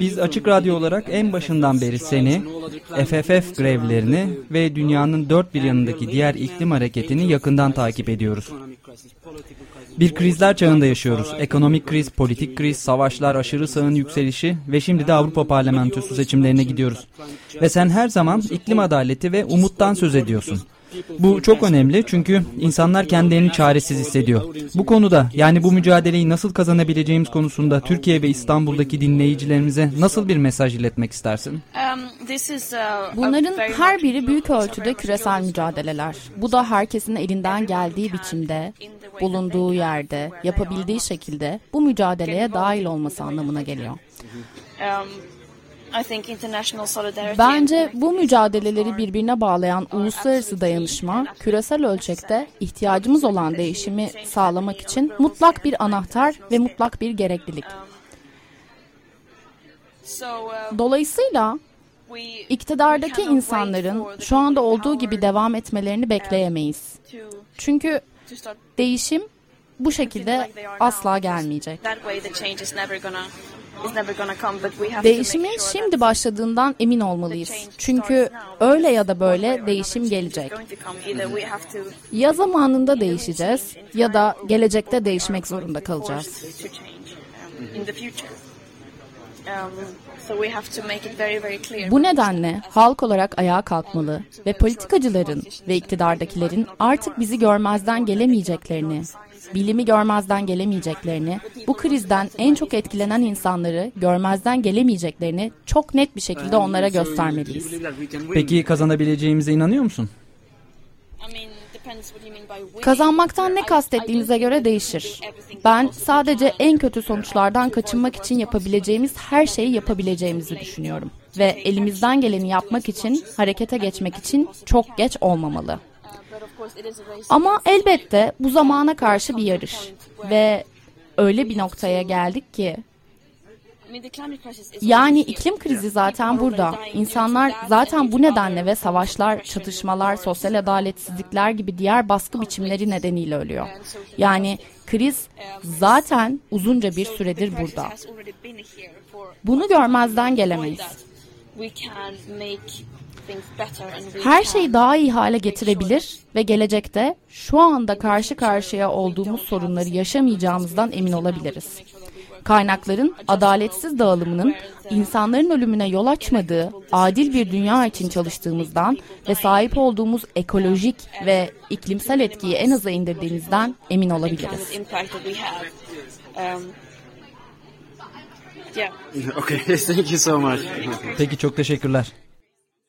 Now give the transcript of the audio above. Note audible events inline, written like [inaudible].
Biz Açık Radyo olarak en başından beri seni, FFF grevlerini ve dünyanın dört bir yanındaki diğer iklim hareketini yakından takip ediyoruz. Bir krizler çağında yaşıyoruz. Ekonomik kriz, politik kriz, savaşlar, aşırı sağın yükselişi ve şimdi de Avrupa Parlamentosu seçimlerine gidiyoruz. Ve sen her zaman iklim adaleti ve umuttan söz ediyorsun. Bu çok önemli çünkü insanlar kendilerini çaresiz hissediyor. Bu konuda yani bu mücadeleyi nasıl kazanabileceğimiz konusunda Türkiye ve İstanbul'daki dinleyicilerimize nasıl bir mesaj iletmek istersin? Um, uh, Bunların her biri büyük ölçüde küresel mücadeleler. Bu da herkesin elinden geldiği biçimde, bulunduğu yerde, yapabildiği şekilde bu mücadeleye dahil olması anlamına geliyor. Bence bu mücadeleleri birbirine bağlayan uluslararası dayanışma, küresel ölçekte ihtiyacımız olan değişimi sağlamak için mutlak bir anahtar ve mutlak bir gereklilik. Uh, Dolayısıyla iktidardaki insanların şu anda olduğu gibi devam etmelerini bekleyemeyiz. Çünkü değişim bu şekilde asla gelmeyecek. Değişimin şimdi başladığından emin olmalıyız. Çünkü öyle ya da böyle değişim gelecek. Ya zamanında değişeceğiz ya da gelecekte değişmek zorunda kalacağız. Bu nedenle halk olarak ayağa kalkmalı ve politikacıların ve iktidardakilerin artık bizi görmezden gelemeyeceklerini, bilimi görmezden gelemeyeceklerini, bu krizden en çok etkilenen insanları görmezden gelemeyeceklerini çok net bir şekilde onlara göstermeliyiz. Peki kazanabileceğimize inanıyor musun? Kazanmaktan ne kastettiğinize göre değişir. Ben sadece en kötü sonuçlardan kaçınmak için yapabileceğimiz her şeyi yapabileceğimizi düşünüyorum. Ve elimizden geleni yapmak için, harekete geçmek için çok geç olmamalı. Ama elbette bu zamana karşı bir yarış ve öyle bir noktaya geldik ki yani iklim krizi zaten burada. İnsanlar zaten bu nedenle ve savaşlar, çatışmalar, sosyal adaletsizlikler gibi diğer baskı biçimleri nedeniyle ölüyor. Yani kriz zaten uzunca bir süredir burada. Bunu görmezden gelemeyiz. Her şeyi daha iyi hale getirebilir ve gelecekte şu anda karşı karşıya olduğumuz sorunları yaşamayacağımızdan emin olabiliriz. Kaynakların adaletsiz dağılımının insanların ölümüne yol açmadığı adil bir dünya için çalıştığımızdan ve sahip olduğumuz ekolojik ve iklimsel etkiyi en aza indirdiğimizden emin olabiliriz. [laughs] Peki çok teşekkürler.